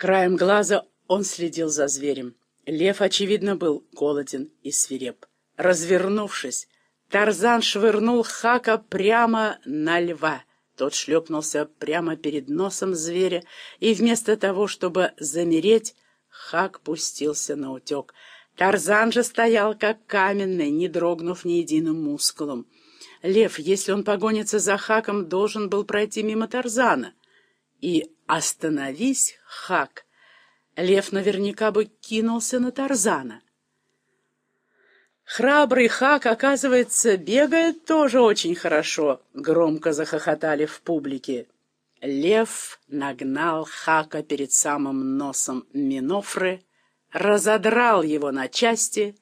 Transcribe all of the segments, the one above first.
Краем глаза он следил за зверем. Лев, очевидно, был голоден и свиреп. Развернувшись, Тарзан швырнул Хака прямо на льва. Тот шлепнулся прямо перед носом зверя, и вместо того, чтобы замереть, Хак пустился на утек. Тарзан же стоял как каменный, не дрогнув ни единым мускулом. Лев, если он погонится за Хаком, должен был пройти мимо Тарзана. И остановись, Хак, Лев наверняка бы кинулся на Тарзана. «Храбрый Хак, оказывается, бегает тоже очень хорошо», — громко захохотали в публике. Лев нагнал Хака перед самым носом Минофры, разодрал его на части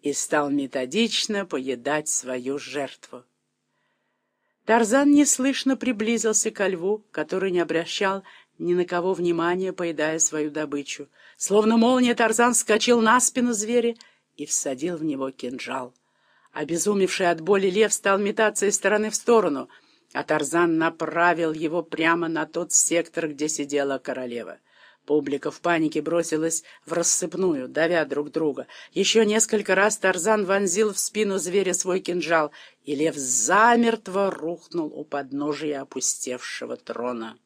и стал методично поедать свою жертву. Тарзан неслышно приблизился ко льву, который не обращал ни на кого внимания, поедая свою добычу. Словно молния Тарзан вскочил на спину зверя и всадил в него кинжал. Обезумевший от боли лев стал метаться из стороны в сторону, а Тарзан направил его прямо на тот сектор, где сидела королева. Публика в панике бросилась в рассыпную, давя друг друга. Еще несколько раз Тарзан вонзил в спину зверя свой кинжал, и лев замертво рухнул у подножия опустевшего трона.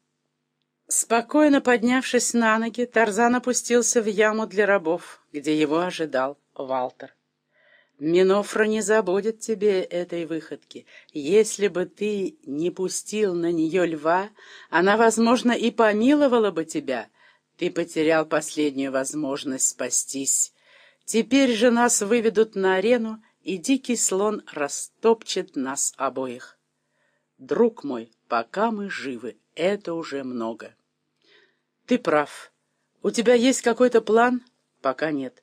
Спокойно поднявшись на ноги, Тарзан опустился в яму для рабов, где его ожидал Валтер. Минофра не забудет тебе этой выходки. Если бы ты не пустил на нее льва, она, возможно, и помиловала бы тебя. Ты потерял последнюю возможность спастись. Теперь же нас выведут на арену, и дикий слон растопчет нас обоих. Друг мой, пока мы живы, это уже много. Ты прав. У тебя есть какой-то план? Пока нет.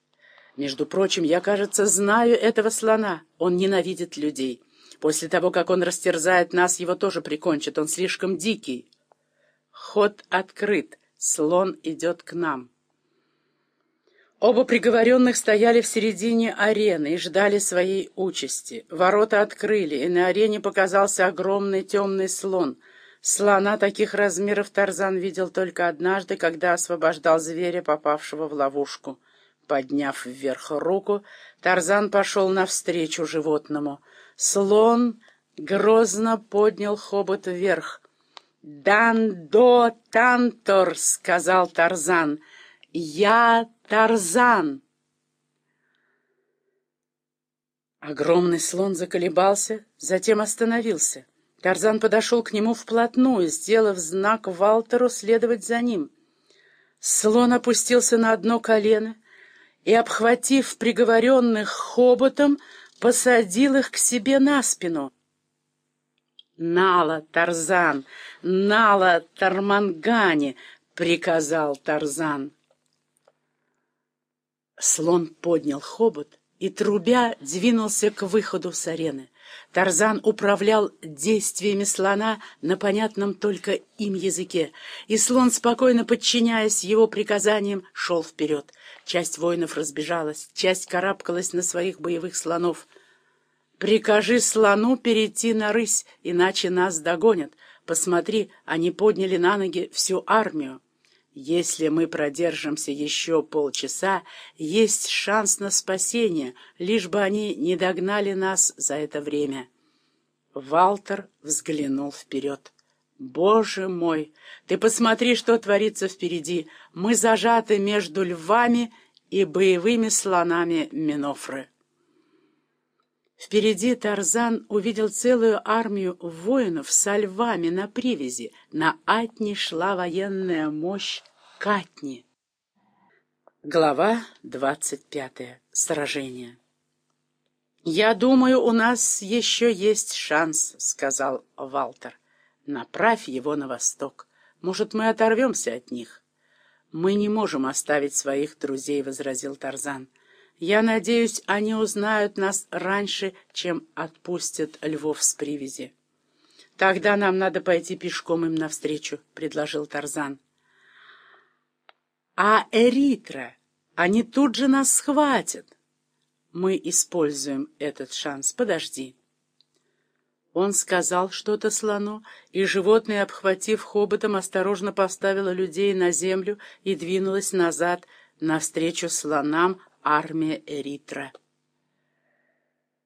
Между прочим, я, кажется, знаю этого слона. Он ненавидит людей. После того, как он растерзает нас, его тоже прикончат. Он слишком дикий. Ход открыт. Слон идет к нам. Оба приговоренных стояли в середине арены и ждали своей участи. Ворота открыли, и на арене показался огромный темный слон — Слона таких размеров Тарзан видел только однажды, когда освобождал зверя, попавшего в ловушку. Подняв вверх руку, Тарзан пошел навстречу животному. Слон грозно поднял хобот вверх. «Дан-до тантор!» — сказал Тарзан. «Я Тарзан!» Огромный слон заколебался, затем остановился. Тарзан подошел к нему вплотную, сделав знак Валтеру следовать за ним. Слон опустился на одно колено и, обхватив приговоренных хоботом, посадил их к себе на спину. «Нала, Тарзан! Нала, Тармангани!» — приказал Тарзан. Слон поднял хобот и, трубя, двинулся к выходу с арены. Тарзан управлял действиями слона на понятном только им языке, и слон, спокойно подчиняясь его приказаниям, шел вперед. Часть воинов разбежалась, часть карабкалась на своих боевых слонов. «Прикажи слону перейти на рысь, иначе нас догонят. Посмотри, они подняли на ноги всю армию». Если мы продержимся еще полчаса, есть шанс на спасение, лишь бы они не догнали нас за это время. Валтер взглянул вперед. «Боже мой! Ты посмотри, что творится впереди! Мы зажаты между львами и боевыми слонами Минофры!» Впереди Тарзан увидел целую армию воинов со львами на привязи. На Атни шла военная мощь Катни. Глава двадцать пятая. Сражение. «Я думаю, у нас еще есть шанс», — сказал Валтер. «Направь его на восток. Может, мы оторвемся от них». «Мы не можем оставить своих друзей», — возразил Тарзан. Я надеюсь, они узнают нас раньше, чем отпустят львов с привязи. Тогда нам надо пойти пешком им навстречу, — предложил Тарзан. А Эритра, они тут же нас схватят. Мы используем этот шанс. Подожди. Он сказал что-то слону, и животное, обхватив хоботом, осторожно поставило людей на землю и двинулось назад, навстречу слонам армия Эритра.